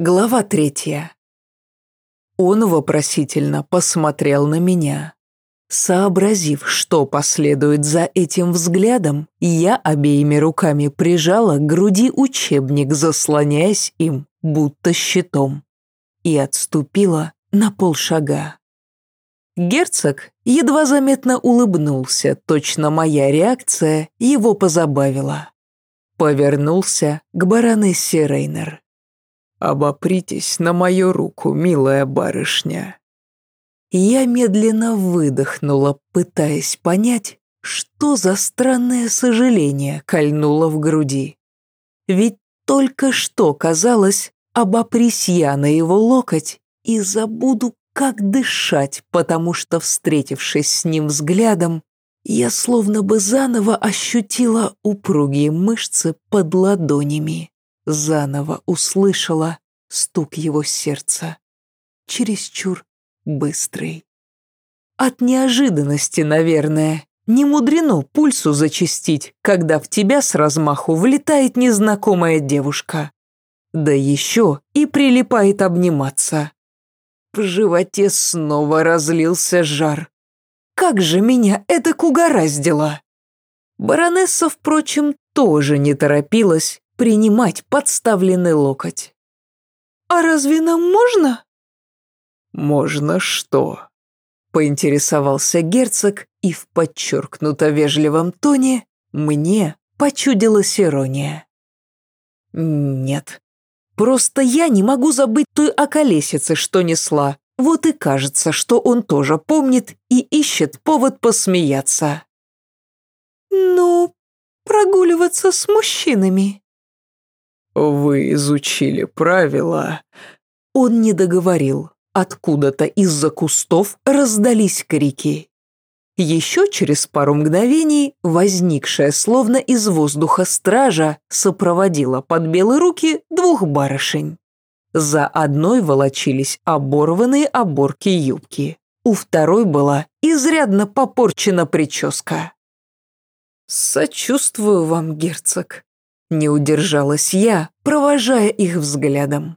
Глава третья. Он вопросительно посмотрел на меня. Сообразив, что последует за этим взглядом, я обеими руками прижала к груди учебник, заслоняясь им, будто щитом, и отступила на полшага. Герцог едва заметно улыбнулся, точно моя реакция его позабавила. Повернулся к баронессе Рейнер. «Обопритесь на мою руку, милая барышня». Я медленно выдохнула, пытаясь понять, что за странное сожаление кольнуло в груди. Ведь только что казалось, обопрись я на его локоть и забуду, как дышать, потому что, встретившись с ним взглядом, я словно бы заново ощутила упругие мышцы под ладонями заново услышала стук его сердца. Чересчур быстрый. От неожиданности, наверное, не мудрено пульсу зачастить, когда в тебя с размаху влетает незнакомая девушка. Да еще и прилипает обниматься. В животе снова разлился жар. Как же меня это угораздило! Баронесса, впрочем, тоже не торопилась принимать подставленный локоть. «А разве нам можно?» «Можно что?» — поинтересовался герцог, и в подчеркнуто вежливом тоне мне почудилась ирония. «Нет, просто я не могу забыть той околесицы, что несла. Вот и кажется, что он тоже помнит и ищет повод посмеяться». «Ну, прогуливаться с мужчинами», «Вы изучили правила?» Он не договорил. Откуда-то из-за кустов раздались крики. Еще через пару мгновений возникшая словно из воздуха стража сопроводила под белые руки двух барышень. За одной волочились оборванные оборки юбки, у второй была изрядно попорчена прическа. «Сочувствую вам, герцог», не удержалась я, провожая их взглядом.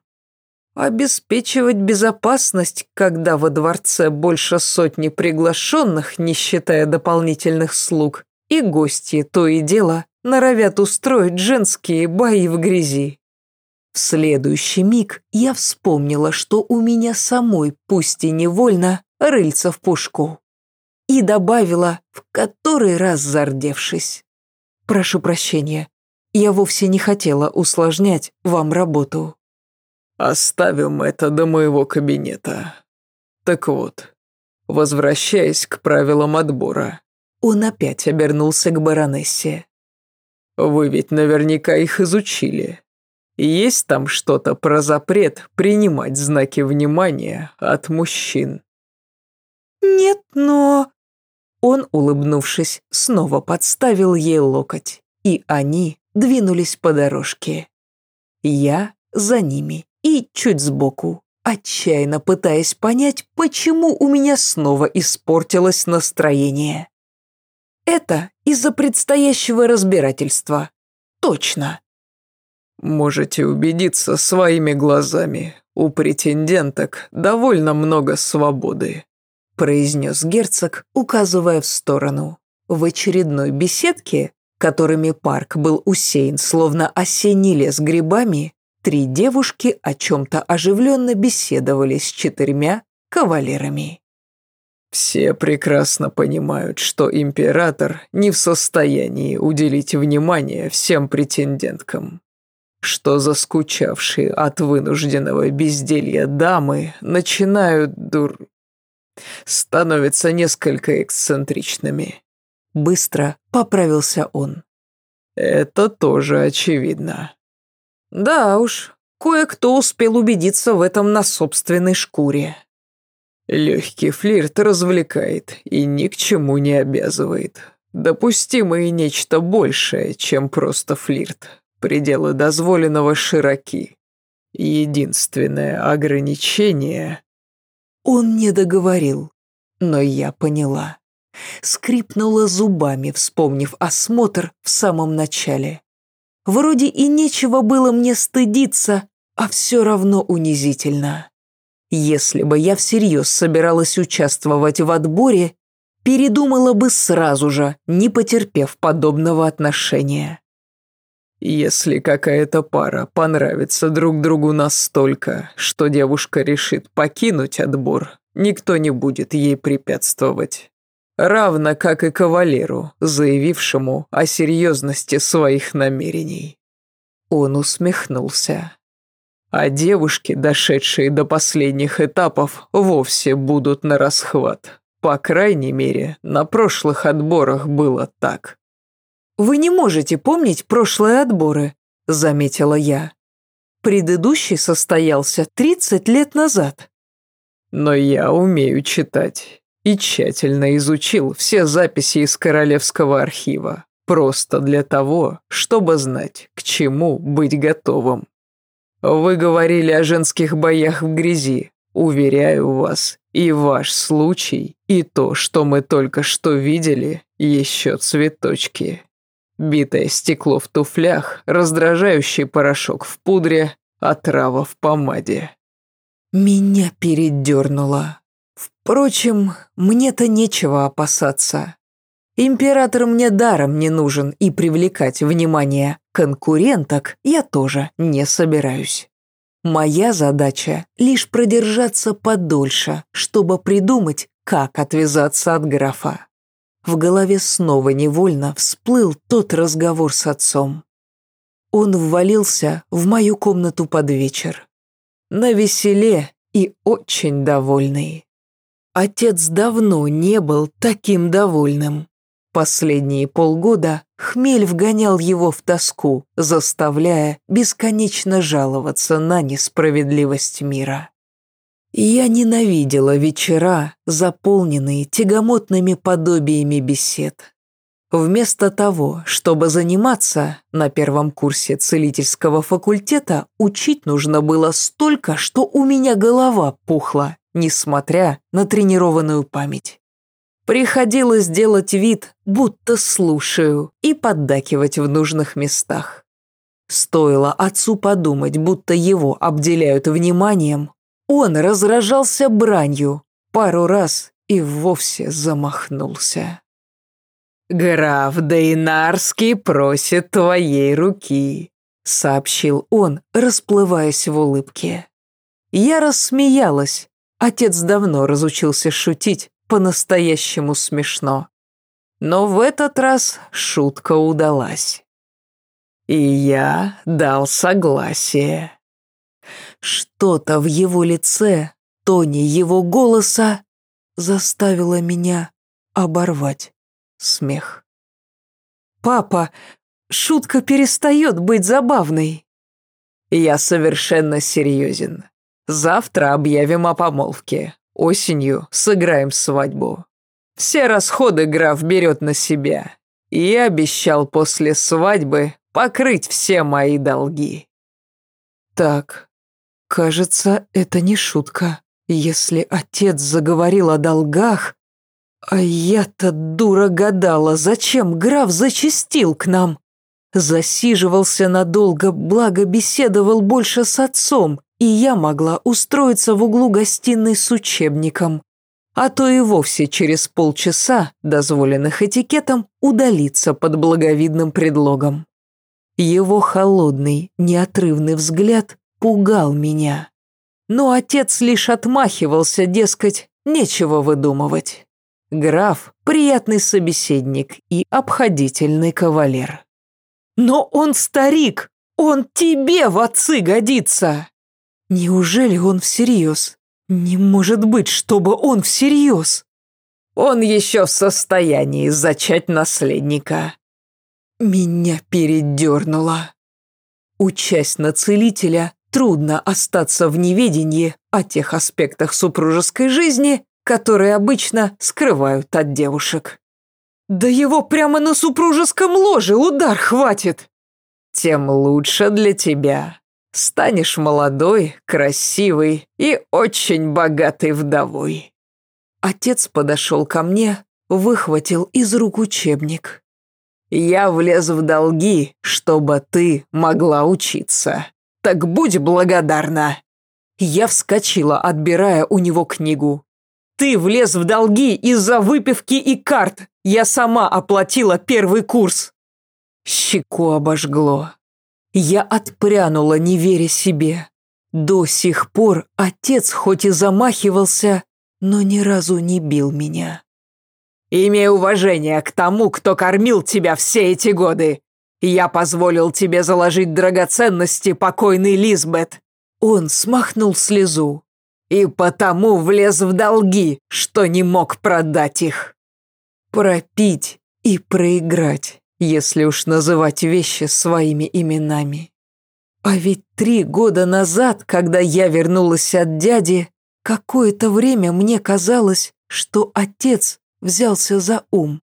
Обеспечивать безопасность, когда во дворце больше сотни приглашенных, не считая дополнительных слуг, и гости то и дело норовят устроить женские бои в грязи. В следующий миг я вспомнила, что у меня самой, пусть и невольно, рыльца в пушку. И добавила, в который раз зардевшись. «Прошу прощения, я вовсе не хотела усложнять вам работу». «Оставим это до моего кабинета. Так вот, возвращаясь к правилам отбора». Он опять обернулся к баронессе. «Вы ведь наверняка их изучили. Есть там что-то про запрет принимать знаки внимания от мужчин?» «Нет, но...» Он, улыбнувшись, снова подставил ей локоть, и они двинулись по дорожке. Я за ними и чуть сбоку, отчаянно пытаясь понять, почему у меня снова испортилось настроение. Это из-за предстоящего разбирательства. Точно. Можете убедиться своими глазами. У претенденток довольно много свободы, произнес герцог, указывая в сторону. В очередной беседке которыми парк был усеян, словно осенний лес грибами, три девушки о чем-то оживленно беседовали с четырьмя кавалерами. Все прекрасно понимают, что император не в состоянии уделить внимание всем претенденткам, что заскучавшие от вынужденного безделья дамы начинают дур... становятся несколько эксцентричными. Быстро поправился он. Это тоже очевидно. Да уж, кое-кто успел убедиться в этом на собственной шкуре. Легкий флирт развлекает и ни к чему не обязывает. Допустимо и нечто большее, чем просто флирт. Пределы дозволенного широки. Единственное ограничение... Он не договорил, но я поняла скрипнула зубами, вспомнив осмотр в самом начале. Вроде и нечего было мне стыдиться, а все равно унизительно. Если бы я всерьез собиралась участвовать в отборе, передумала бы сразу же, не потерпев подобного отношения. Если какая-то пара понравится друг другу настолько, что девушка решит покинуть отбор, никто не будет ей препятствовать. Равно как и кавалеру, заявившему о серьезности своих намерений. Он усмехнулся. А девушки, дошедшие до последних этапов, вовсе будут на расхват. По крайней мере, на прошлых отборах было так. «Вы не можете помнить прошлые отборы», — заметила я. «Предыдущий состоялся 30 лет назад». «Но я умею читать и тщательно изучил все записи из Королевского архива, просто для того, чтобы знать, к чему быть готовым. Вы говорили о женских боях в грязи. Уверяю вас, и ваш случай, и то, что мы только что видели, еще цветочки. Битое стекло в туфлях, раздражающий порошок в пудре, отрава в помаде. Меня передернуло. Впрочем, мне-то нечего опасаться. Император мне даром не нужен, и привлекать внимание конкуренток я тоже не собираюсь. Моя задача — лишь продержаться подольше, чтобы придумать, как отвязаться от графа. В голове снова невольно всплыл тот разговор с отцом. Он ввалился в мою комнату под вечер. На веселе и очень довольный. Отец давно не был таким довольным. Последние полгода хмель вгонял его в тоску, заставляя бесконечно жаловаться на несправедливость мира. Я ненавидела вечера, заполненные тягомотными подобиями бесед. Вместо того, чтобы заниматься, на первом курсе целительского факультета учить нужно было столько, что у меня голова пухла, несмотря на тренированную память. Приходилось делать вид, будто слушаю, и поддакивать в нужных местах. Стоило отцу подумать, будто его обделяют вниманием, он разражался бранью пару раз и вовсе замахнулся. «Граф Дейнарский просит твоей руки», — сообщил он, расплываясь в улыбке. Я рассмеялась. Отец давно разучился шутить, по-настоящему смешно. Но в этот раз шутка удалась. И я дал согласие. Что-то в его лице, тоне его голоса заставило меня оборвать смех. «Папа, шутка перестает быть забавной». «Я совершенно серьезен. Завтра объявим о помолвке. Осенью сыграем свадьбу. Все расходы граф берет на себя. И обещал после свадьбы покрыть все мои долги. Так, кажется, это не шутка. Если отец заговорил о долгах... А я-то дура гадала, зачем граф зачастил к нам. Засиживался надолго, благо беседовал больше с отцом, и я могла устроиться в углу гостиной с учебником, а то и вовсе через полчаса, дозволенных этикетом, удалиться под благовидным предлогом. Его холодный, неотрывный взгляд пугал меня. Но отец лишь отмахивался, дескать, нечего выдумывать. Граф – приятный собеседник и обходительный кавалер. «Но он старик! Он тебе в отцы годится!» Неужели он всерьез? Не может быть, чтобы он всерьез. Он еще в состоянии зачать наследника. Меня передернуло. Учась на целителя, трудно остаться в неведении о тех аспектах супружеской жизни, которые обычно скрывают от девушек. Да его прямо на супружеском ложе удар хватит. Тем лучше для тебя. Станешь молодой, красивой и очень богатой вдовой». Отец подошел ко мне, выхватил из рук учебник. «Я влез в долги, чтобы ты могла учиться. так будь благодарна». Я вскочила, отбирая у него книгу. «Ты влез в долги из-за выпивки и карт. Я сама оплатила первый курс». Щеку обожгло. Я отпрянула, не веря себе. До сих пор отец хоть и замахивался, но ни разу не бил меня. «Имей уважение к тому, кто кормил тебя все эти годы. Я позволил тебе заложить драгоценности покойной Лизбет». Он смахнул слезу. «И потому влез в долги, что не мог продать их». Пропить и проиграть если уж называть вещи своими именами. А ведь три года назад, когда я вернулась от дяди, какое-то время мне казалось, что отец взялся за ум.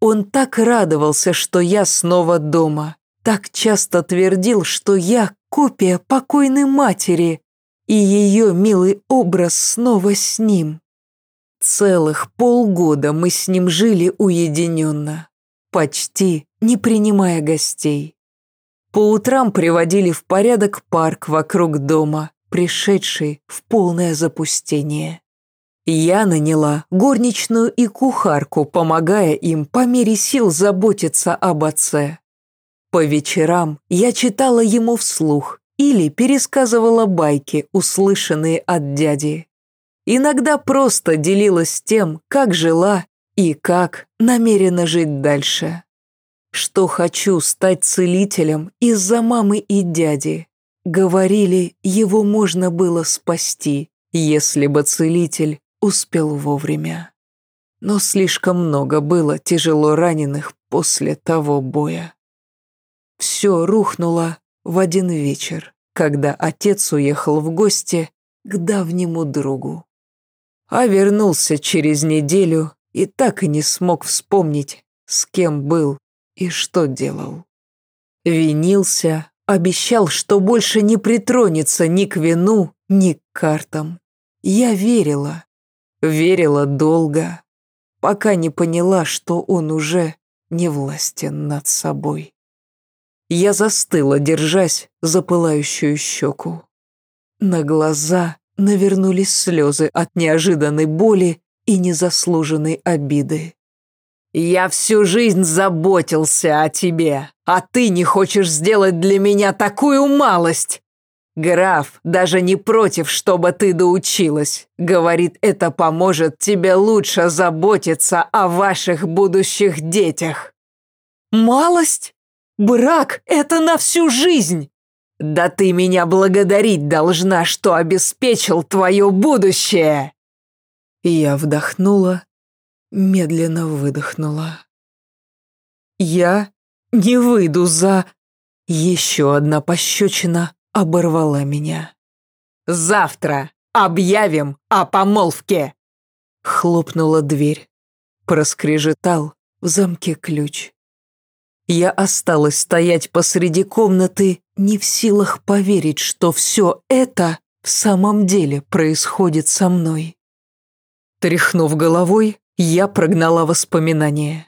Он так радовался, что я снова дома, так часто твердил, что я копия покойной матери, и ее милый образ снова с ним. Целых полгода мы с ним жили уединенно почти не принимая гостей. По утрам приводили в порядок парк вокруг дома, пришедший в полное запустение. Я наняла горничную и кухарку, помогая им по мере сил заботиться об отце. По вечерам я читала ему вслух или пересказывала байки, услышанные от дяди. Иногда просто делилась тем, как жила и как намерена жить дальше. Что хочу стать целителем из-за мамы и дяди. Говорили, его можно было спасти, если бы целитель успел вовремя. Но слишком много было тяжело раненых после того боя. Все рухнуло в один вечер, когда отец уехал в гости к давнему другу. А вернулся через неделю и так и не смог вспомнить, с кем был и что делал. Винился, обещал, что больше не притронется ни к вину, ни к картам. Я верила, верила долго, пока не поняла, что он уже не властен над собой. Я застыла, держась за пылающую щеку. На глаза навернулись слезы от неожиданной боли и незаслуженной обиды. «Я всю жизнь заботился о тебе, а ты не хочешь сделать для меня такую малость!» «Граф даже не против, чтобы ты доучилась. Говорит, это поможет тебе лучше заботиться о ваших будущих детях». «Малость? Брак — это на всю жизнь!» «Да ты меня благодарить должна, что обеспечил твое будущее!» Я вдохнула, медленно выдохнула. Я не выйду за... Еще одна пощечина оборвала меня. «Завтра объявим о помолвке!» Хлопнула дверь. Проскрежетал в замке ключ. Я осталась стоять посреди комнаты, не в силах поверить, что все это в самом деле происходит со мной. Тряхнув головой, я прогнала воспоминания.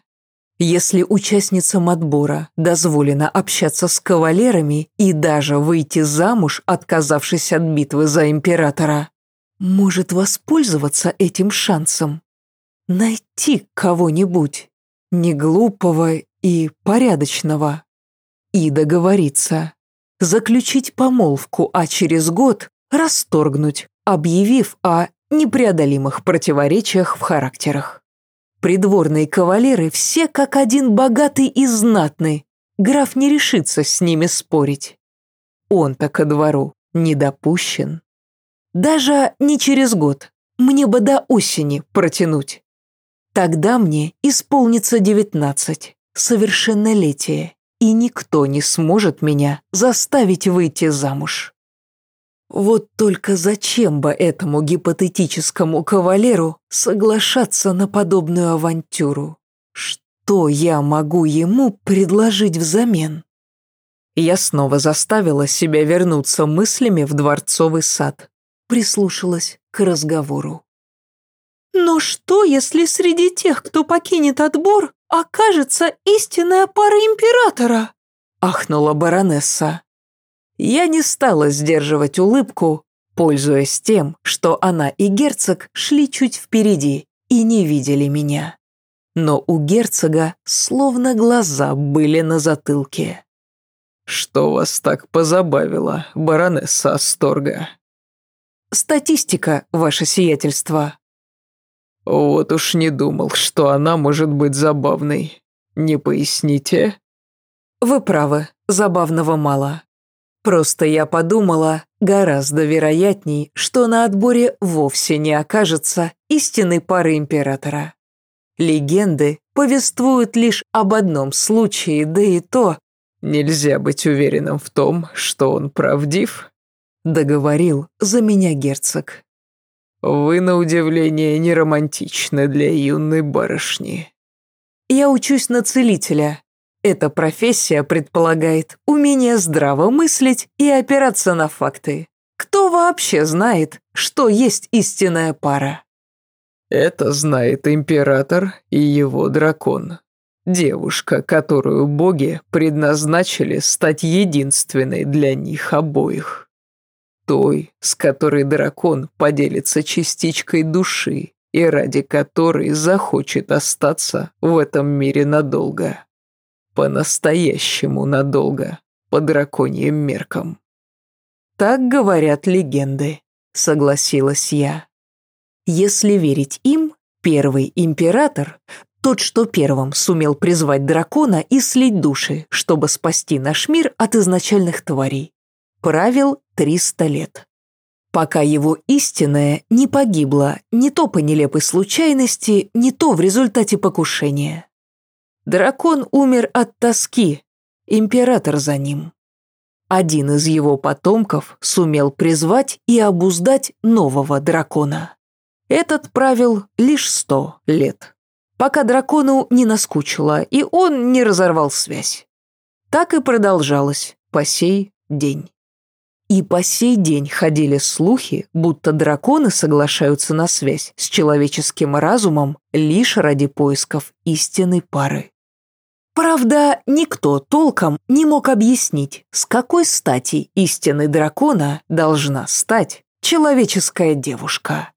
Если участницам отбора дозволено общаться с кавалерами и даже выйти замуж, отказавшись от битвы за императора, может воспользоваться этим шансом. Найти кого-нибудь, не глупого и порядочного, и договориться. Заключить помолвку, а через год расторгнуть, объявив о непреодолимых противоречиях в характерах. Придворные кавалеры все как один богатый и знатный. Граф не решится с ними спорить. Он-то ко двору не допущен. Даже не через год, мне бы до осени протянуть. Тогда мне исполнится девятнадцать, совершеннолетие, и никто не сможет меня заставить выйти замуж. Вот только зачем бы этому гипотетическому кавалеру соглашаться на подобную авантюру? Что я могу ему предложить взамен? Я снова заставила себя вернуться мыслями в дворцовый сад. Прислушалась к разговору. «Но что, если среди тех, кто покинет отбор, окажется истинная пара императора?» – ахнула баронесса. Я не стала сдерживать улыбку, пользуясь тем, что она и герцог шли чуть впереди и не видели меня. Но у герцога словно глаза были на затылке. «Что вас так позабавило, баронесса Асторга?» «Статистика, ваше сиятельство». «Вот уж не думал, что она может быть забавной. Не поясните?» «Вы правы, забавного мало. Просто я подумала, гораздо вероятней, что на отборе вовсе не окажется истинной пары императора. Легенды повествуют лишь об одном случае, да и то... Нельзя быть уверенным в том, что он правдив, договорил за меня герцог. Вы, на удивление, не романтичны для юной барышни. Я учусь на целителя, эта профессия предполагает умение здраво мыслить и опираться на факты. Кто вообще знает, что есть истинная пара? Это знает император и его дракон. Девушка, которую боги предназначили стать единственной для них обоих. Той, с которой дракон поделится частичкой души и ради которой захочет остаться в этом мире надолго. По-настоящему надолго, по драконьим меркам. Так говорят легенды, согласилась я. Если верить им, первый император, тот, что первым сумел призвать дракона и слить души, чтобы спасти наш мир от изначальных тварей, правил 300 лет. Пока его истинное не погибло не то по нелепой случайности, не то в результате покушения. Дракон умер от тоски, император за ним. Один из его потомков сумел призвать и обуздать нового дракона. Этот правил лишь сто лет, пока дракону не наскучило, и он не разорвал связь. Так и продолжалось по сей день. И по сей день ходили слухи, будто драконы соглашаются на связь с человеческим разумом лишь ради поисков истинной пары. Правда, никто толком не мог объяснить, с какой стати истины дракона должна стать человеческая девушка.